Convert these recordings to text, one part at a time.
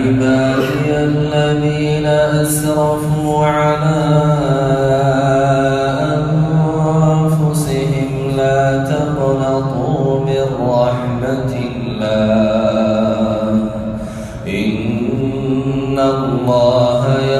عبادي الذين أسرفوا على أنفسهم لا تقنطوا من رحمة الله. إن الله يغفر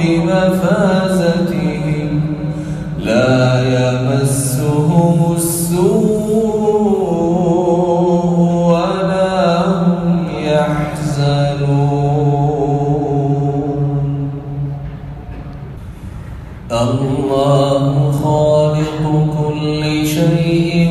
بمفازتهم لا يمسهم السوء ولا هم يحزنون. الله خالق كل شيء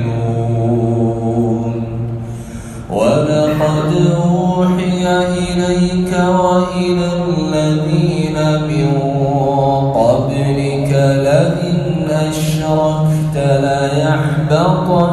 جاهلون ولقد أوحي إليك وإلى الذين من قبلك لئن أشركت ليحبطن